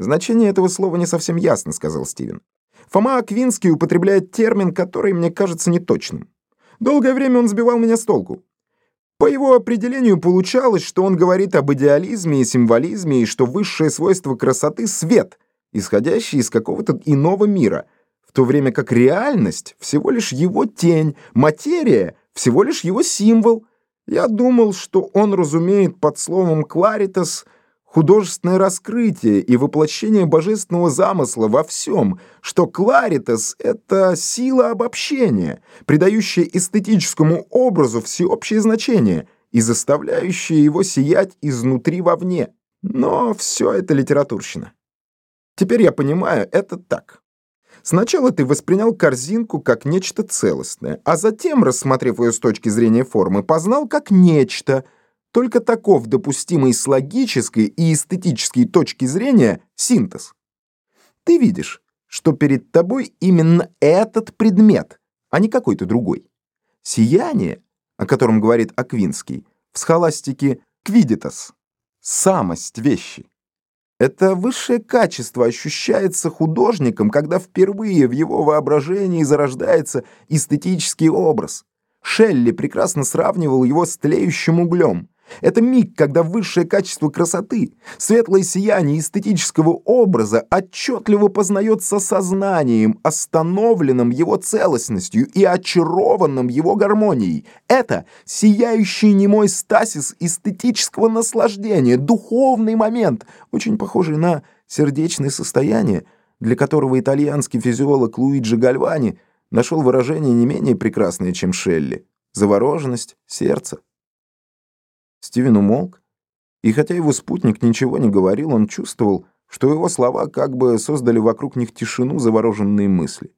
«Значение этого слова не совсем ясно», — сказал Стивен. «Фома Аквинский употребляет термин, который мне кажется неточным. Долгое время он сбивал меня с толку. По его определению получалось, что он говорит об идеализме и символизме, и что высшее свойство красоты — свет, исходящий из какого-то иного мира, в то время как реальность — всего лишь его тень, материя — всего лишь его символ. Я думал, что он разумеет под словом «кларитас» художественное раскрытие и воплощение божественного замысла во всем, что кларитас — это сила обобщения, придающая эстетическому образу всеобщее значение и заставляющая его сиять изнутри вовне. Но все это литературщина. Теперь я понимаю, это так. Сначала ты воспринял корзинку как нечто целостное, а затем, рассмотрев ее с точки зрения формы, познал как нечто — только таков допустимый с логической и эстетической точки зрения синтез. Ты видишь, что перед тобой именно этот предмет, а не какой-то другой. Сияние, о котором говорит Аквинский, в схоластике «квидитас» — самость вещи. Это высшее качество ощущается художником, когда впервые в его воображении зарождается эстетический образ. Шелли прекрасно сравнивал его с тлеющим углем. Это миг, когда высшее качество красоты, светлое сияние эстетического образа отчетливо познается сознанием, остановленным его целостностью и очарованным его гармонией. Это сияющий немой стасис эстетического наслаждения, духовный момент, очень похожий на сердечное состояние, для которого итальянский физиолог Луиджи Гальвани нашел выражение не менее прекрасное, чем Шелли — завороженность сердца. Стивен умолк, и хотя его спутник ничего не говорил, он чувствовал, что его слова как бы создали вокруг них тишину завороженные мысли.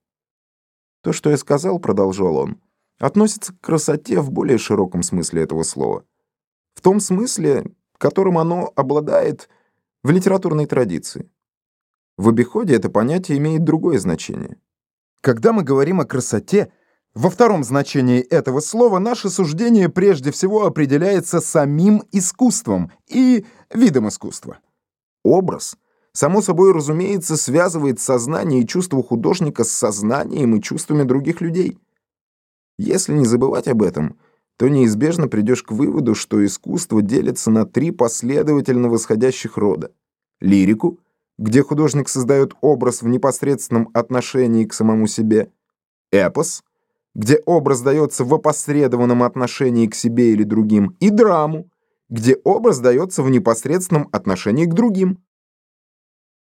«То, что я сказал, — продолжал он, — относится к красоте в более широком смысле этого слова. В том смысле, которым оно обладает в литературной традиции. В обиходе это понятие имеет другое значение. Когда мы говорим о красоте — во втором значении этого слова наше суждение прежде всего определяется самим искусством и видом искусства. Образ, само собой разумеется, связывает сознание и чувство художника с сознанием и чувствами других людей. Если не забывать об этом, то неизбежно придешь к выводу, что искусство делится на три последовательно восходящих рода. Лирику, где художник создает образ в непосредственном отношении к самому себе, эпос — где образ дается в опосредованном отношении к себе или другим, и драму, где образ дается в непосредственном отношении к другим.